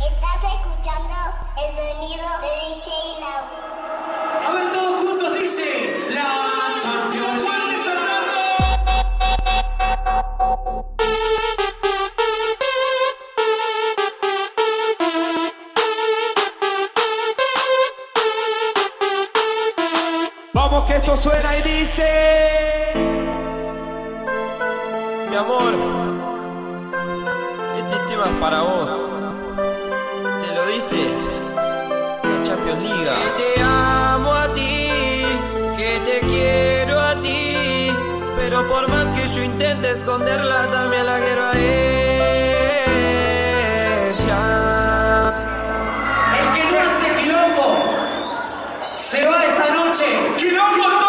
Estás escuchando el sonido de DJ Lau. A ver, todos juntos dice la Champions League. Vamos que esto suena y dice Mi amor, este tema es para vos. Dice la Champions League. Que te amo a ti, que te quiero a ti. Pero por más que yo intente esconderla, también la quiero a ella. El que no hace quilombo se va esta noche. ¡Quilombo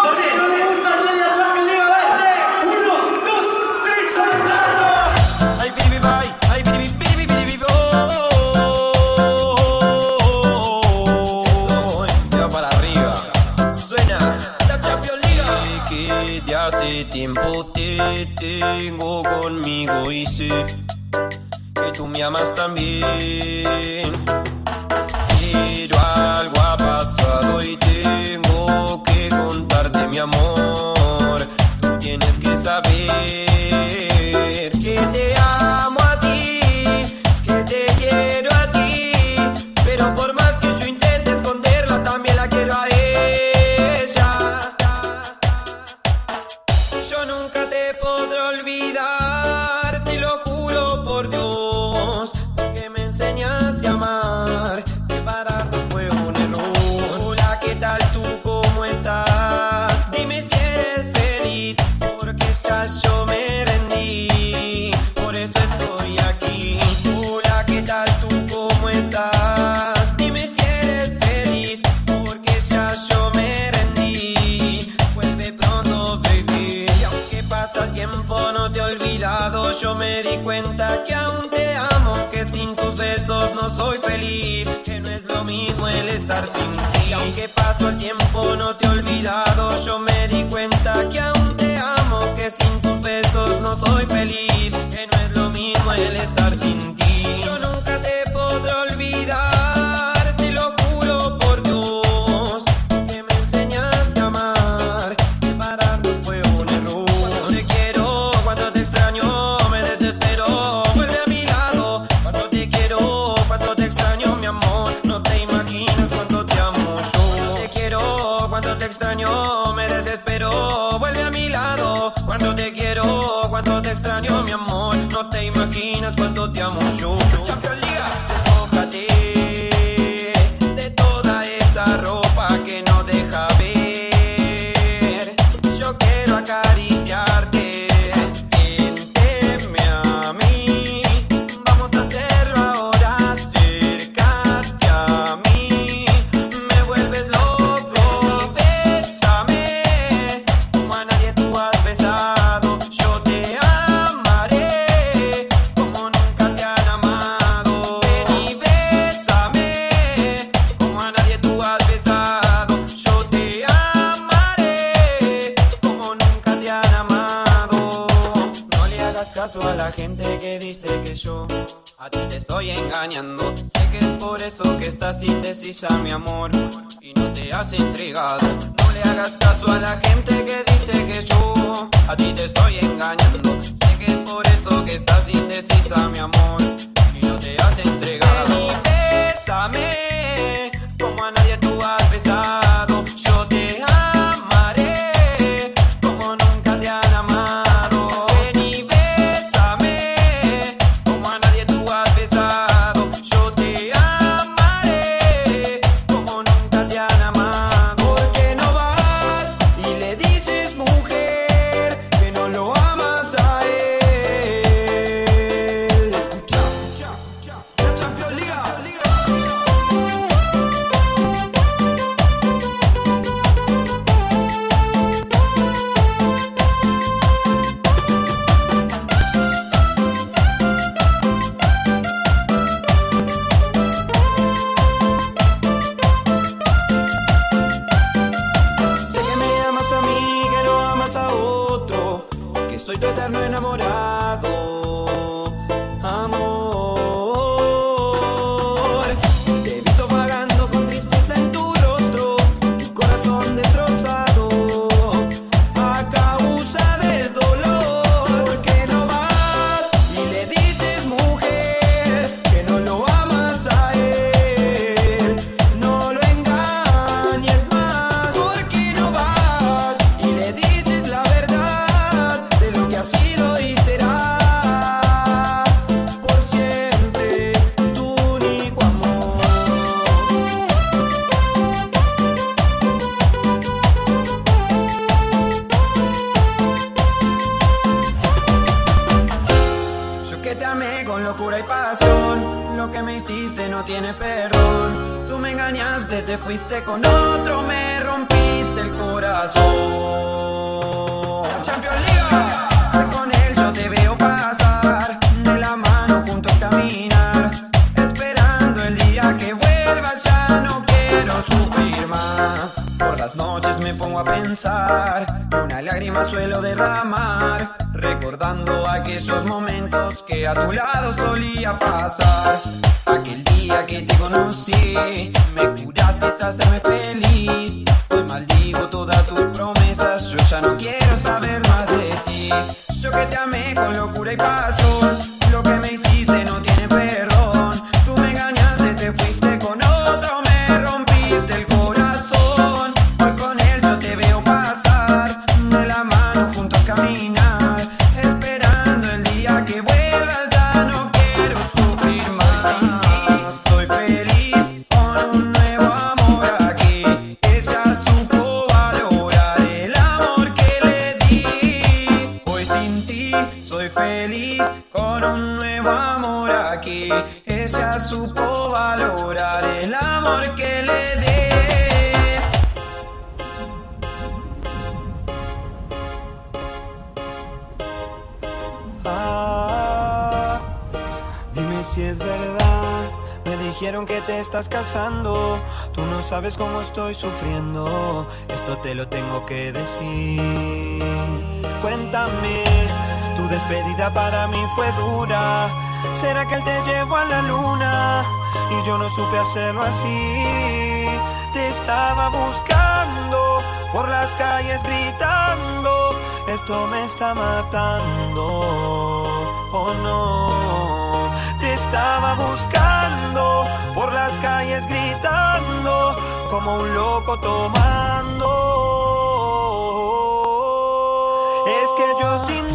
te tengo conmigo y sé que tú me amas también. Pero algo ha pasado y tengo que contarte mi amor. Tú tienes que saber no te he olvidado. Yo me di cuenta que aún te amo, que sin tus besos no soy feliz. Que no es lo mismo el estar sin ti. Y aunque paso el tiempo, no te he olvidado. Yo me di cuenta que aún te amo, que sin tus besos no soy feliz. Que no es lo mismo el estar sin ti. Me desespero. Vuelve a mi lado, cuando te quiero, cuando te extraño, mi amor. No te imaginas cuánto te amo yo. Champions League, a ti te estoy engañando. Sé que es por eso que estás indecisa, mi amor, y no te has entregado. No le hagas caso a la gente que dice que yo a ti te estoy engañando. Sé que es por eso que estás indecisa, mi amor, y no te has entregado. Ven y bésame, tiene perdón. Tú me engañaste, te fuiste con otro, me rompiste el corazón. Champions League, con él yo te veo pasar, de la mano juntos caminar, esperando el día que vuelvas, ya no quiero sufrir más. Por las noches me pongo a pensar, una lágrima suelo que a tu lado solía pasar. Aquel día que te conocí, me juraste hacerme feliz. Te maldigo todas tus promesas, yo ya no quiero saber más de ti. Yo que te amé con locura y pasión, si es verdad. Me dijeron que te estás casando. Tú no sabes cómo estoy sufriendo. Esto te lo tengo que decir. Cuéntame, tu despedida para mí fue dura. ¿Será que él te llevó a la luna? Y yo no supe hacerlo así. Te estaba buscando por las calles gritando. Esto me está matando. Oh no. Estaba buscando por las calles gritando como un loco tomando. Es que yo sin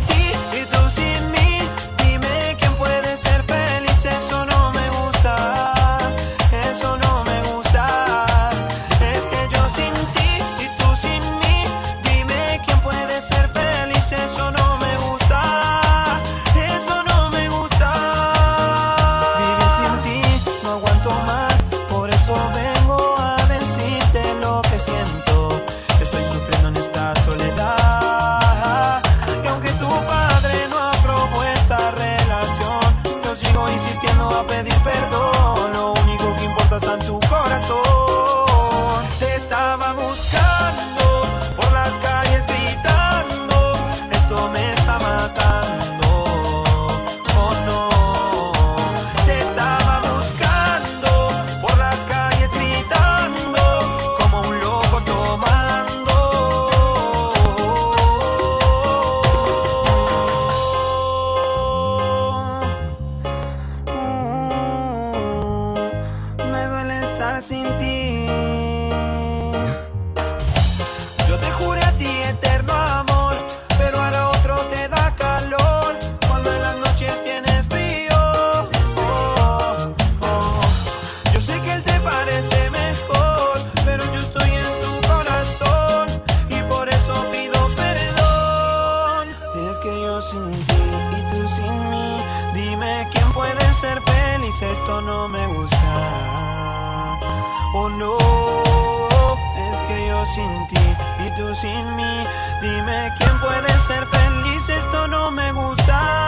sin ti. Sin mí, dime quién puede ser feliz, esto no me gusta.